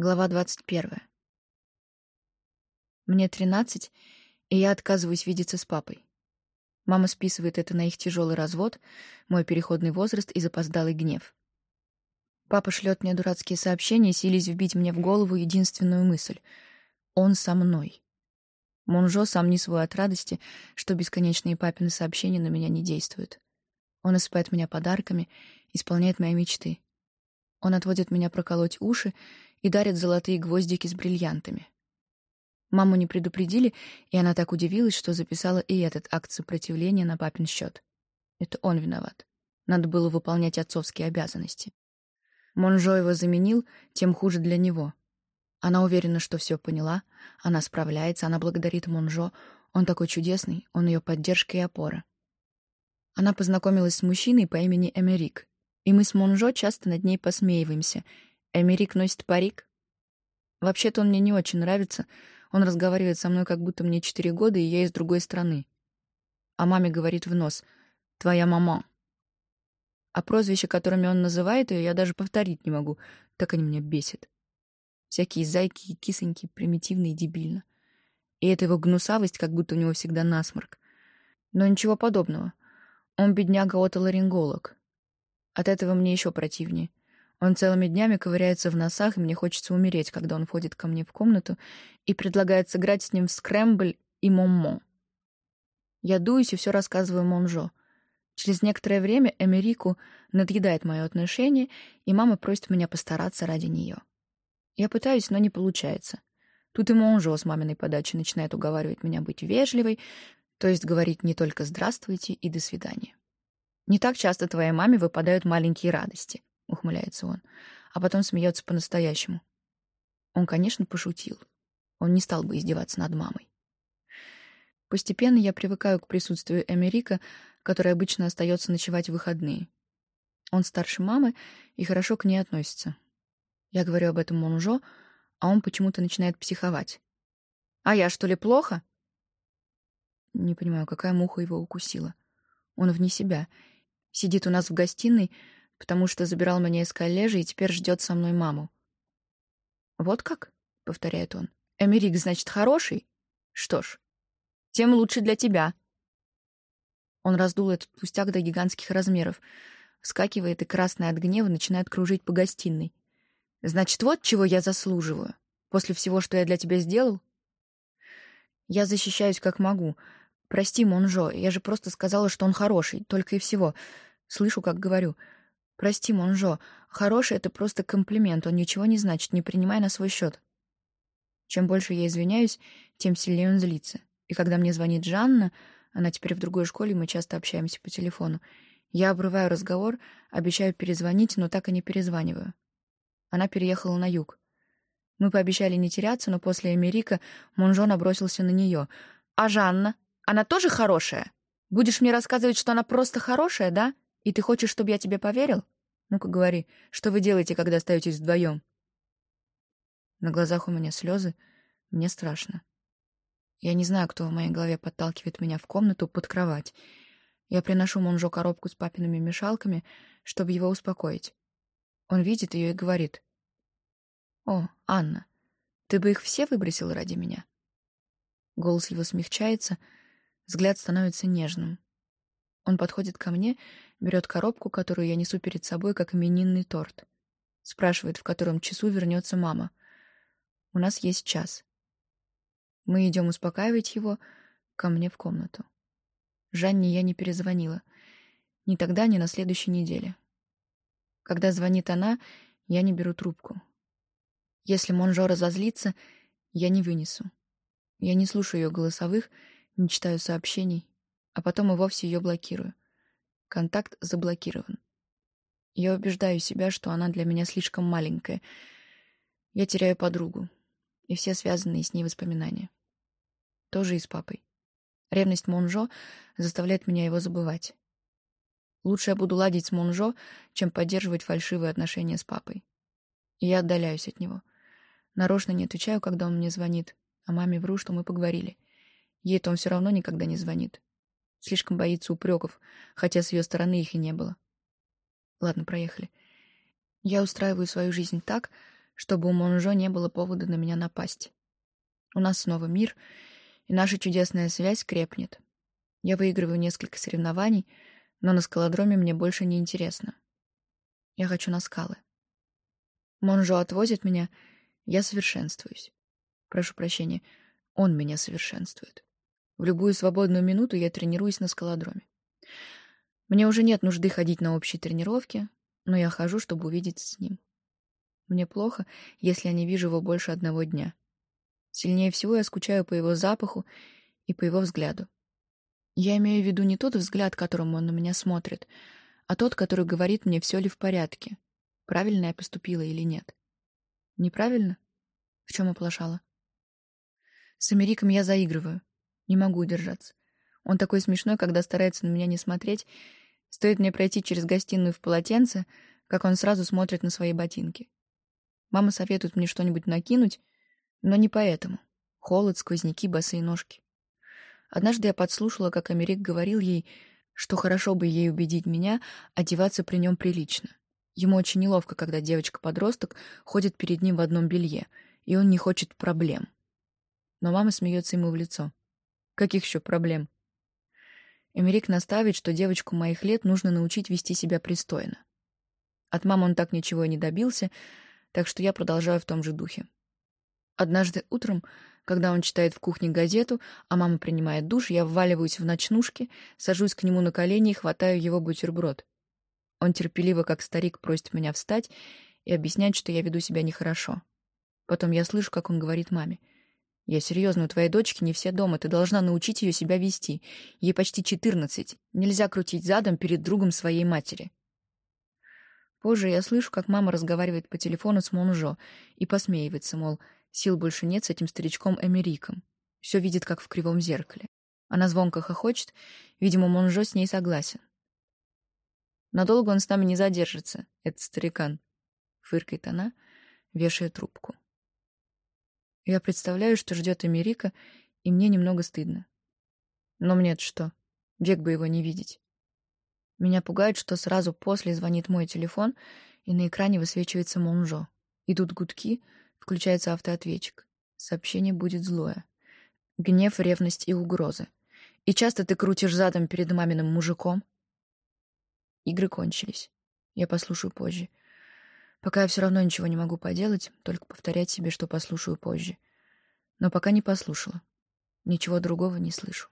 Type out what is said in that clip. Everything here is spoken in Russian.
Глава 21. Мне 13, и я отказываюсь видеться с папой. Мама списывает это на их тяжелый развод, мой переходный возраст и запоздалый гнев. Папа шлет мне дурацкие сообщения, силясь вбить мне в голову единственную мысль — он со мной. Монжо сам не свой от радости, что бесконечные папины сообщения на меня не действуют. Он осыпает меня подарками, исполняет мои мечты. Он отводит меня проколоть уши и дарят золотые гвоздики с бриллиантами. Маму не предупредили, и она так удивилась, что записала и этот акт сопротивления на папин счет. Это он виноват. Надо было выполнять отцовские обязанности. Монжо его заменил, тем хуже для него. Она уверена, что все поняла, она справляется, она благодарит Монжо. Он такой чудесный, он ее поддержка и опора. Она познакомилась с мужчиной по имени Эмерик, и мы с Монжо часто над ней посмеиваемся — Эмерик носит парик? Вообще-то он мне не очень нравится. Он разговаривает со мной, как будто мне четыре года, и я из другой страны. А маме говорит в нос «Твоя мама». А прозвища, которыми он называет ее, я даже повторить не могу. Так они меня бесят. Всякие зайки и кисоньки, примитивно и дебильно. И эта его гнусавость, как будто у него всегда насморк. Но ничего подобного. Он бедняга-отоларинголог. От этого мне еще противнее. Он целыми днями ковыряется в носах, и мне хочется умереть, когда он входит ко мне в комнату и предлагает сыграть с ним в скрэмбль и моммо. Я дуюсь и все рассказываю Монжо. Через некоторое время Эмерику надъедает мое отношение, и мама просит меня постараться ради нее. Я пытаюсь, но не получается. Тут и Монжо с маминой подачи начинает уговаривать меня быть вежливой, то есть говорить не только «здравствуйте» и «до свидания». Не так часто твоей маме выпадают маленькие радости. — ухмыляется он, а потом смеется по-настоящему. Он, конечно, пошутил. Он не стал бы издеваться над мамой. Постепенно я привыкаю к присутствию Эмерика, который обычно остается ночевать в выходные. Он старше мамы и хорошо к ней относится. Я говорю об этом Монжо, а он почему-то начинает психовать. «А я, что ли, плохо?» Не понимаю, какая муха его укусила. Он вне себя. Сидит у нас в гостиной, потому что забирал меня из коллежа и теперь ждет со мной маму. «Вот как?» — повторяет он. «Эмерик, значит, хороший? Что ж, тем лучше для тебя». Он раздул этот пустяк до гигантских размеров, вскакивает и, красный от гнева, начинает кружить по гостиной. «Значит, вот чего я заслуживаю, после всего, что я для тебя сделал?» Я защищаюсь как могу. Прости, Монжо, я же просто сказала, что он хороший, только и всего. Слышу, как говорю — «Прости, Монжо, хороший — это просто комплимент, он ничего не значит, не принимай на свой счет». Чем больше я извиняюсь, тем сильнее он злится. И когда мне звонит Жанна, она теперь в другой школе, мы часто общаемся по телефону, я обрываю разговор, обещаю перезвонить, но так и не перезваниваю. Она переехала на юг. Мы пообещали не теряться, но после Америка Монжо набросился на нее. «А Жанна? Она тоже хорошая? Будешь мне рассказывать, что она просто хорошая, да?» И ты хочешь, чтобы я тебе поверил? Ну-ка говори, что вы делаете, когда остаетесь вдвоем? На глазах у меня слезы, мне страшно. Я не знаю, кто в моей голове подталкивает меня в комнату под кровать. Я приношу Монжо коробку с папиными мешалками, чтобы его успокоить. Он видит ее и говорит. «О, Анна, ты бы их все выбросила ради меня?» Голос его смягчается, взгляд становится нежным. Он подходит ко мне, берет коробку, которую я несу перед собой, как именинный торт. Спрашивает, в котором часу вернется мама. У нас есть час. Мы идем успокаивать его ко мне в комнату. Жанне я не перезвонила. Ни тогда, ни на следующей неделе. Когда звонит она, я не беру трубку. Если Монжо разозлится, я не вынесу. Я не слушаю ее голосовых, не читаю сообщений, а потом и вовсе ее блокирую. Контакт заблокирован. Я убеждаю себя, что она для меня слишком маленькая. Я теряю подругу и все связанные с ней воспоминания. Тоже и с папой. Ревность Монжо заставляет меня его забывать. Лучше я буду ладить с Монжо, чем поддерживать фальшивые отношения с папой. И я отдаляюсь от него. Нарочно не отвечаю, когда он мне звонит, а маме вру, что мы поговорили. Ей-то он все равно никогда не звонит. Слишком боится упреков, хотя с ее стороны их и не было. Ладно, проехали. Я устраиваю свою жизнь так, чтобы у Монжо не было повода на меня напасть. У нас снова мир, и наша чудесная связь крепнет. Я выигрываю несколько соревнований, но на скалодроме мне больше не интересно. Я хочу на скалы. Монжо отвозит меня, я совершенствуюсь. Прошу прощения, он меня совершенствует. В любую свободную минуту я тренируюсь на скалодроме. Мне уже нет нужды ходить на общие тренировки, но я хожу, чтобы увидеться с ним. Мне плохо, если я не вижу его больше одного дня. Сильнее всего я скучаю по его запаху и по его взгляду. Я имею в виду не тот взгляд, которым он на меня смотрит, а тот, который говорит мне, все ли в порядке, правильно я поступила или нет. Неправильно? В чем оплошала? С Америком я заигрываю. Не могу удержаться. Он такой смешной, когда старается на меня не смотреть. Стоит мне пройти через гостиную в полотенце, как он сразу смотрит на свои ботинки. Мама советует мне что-нибудь накинуть, но не поэтому. Холод, сквозняки, босые ножки. Однажды я подслушала, как Америк говорил ей, что хорошо бы ей убедить меня одеваться при нем прилично. Ему очень неловко, когда девочка-подросток ходит перед ним в одном белье, и он не хочет проблем. Но мама смеется ему в лицо. Каких еще проблем? Эмерик наставит, что девочку моих лет нужно научить вести себя пристойно. От мамы он так ничего и не добился, так что я продолжаю в том же духе. Однажды утром, когда он читает в кухне газету, а мама принимает душ, я вваливаюсь в ночнушки, сажусь к нему на колени и хватаю его бутерброд. Он терпеливо, как старик, просит меня встать и объясняет, что я веду себя нехорошо. Потом я слышу, как он говорит маме — я серьезно, у твоей дочки не все дома, ты должна научить ее себя вести. Ей почти четырнадцать. Нельзя крутить задом перед другом своей матери. Позже я слышу, как мама разговаривает по телефону с Монжо и посмеивается, мол, сил больше нет с этим старичком Эмериком. Все видит, как в кривом зеркале. Она звонко хохочет, видимо, Монжо с ней согласен. Надолго он с нами не задержится, этот старикан, — фыркает она, вешая трубку. Я представляю, что ждет Америка, и мне немного стыдно. Но мне-то что? Век бы его не видеть. Меня пугает, что сразу после звонит мой телефон, и на экране высвечивается Монжо. Идут гудки, включается автоответчик. Сообщение будет злое. Гнев, ревность и угрозы. И часто ты крутишь задом перед маминым мужиком? Игры кончились. Я послушаю позже. Пока я все равно ничего не могу поделать, только повторять себе, что послушаю позже. Но пока не послушала. Ничего другого не слышу.